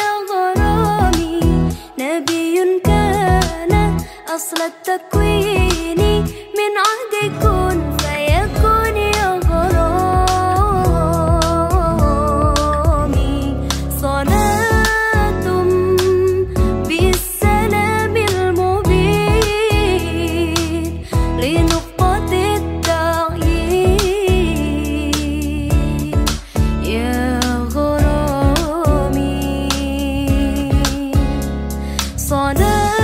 يا غرامي نبي كان أصل التكوين من عهد sonra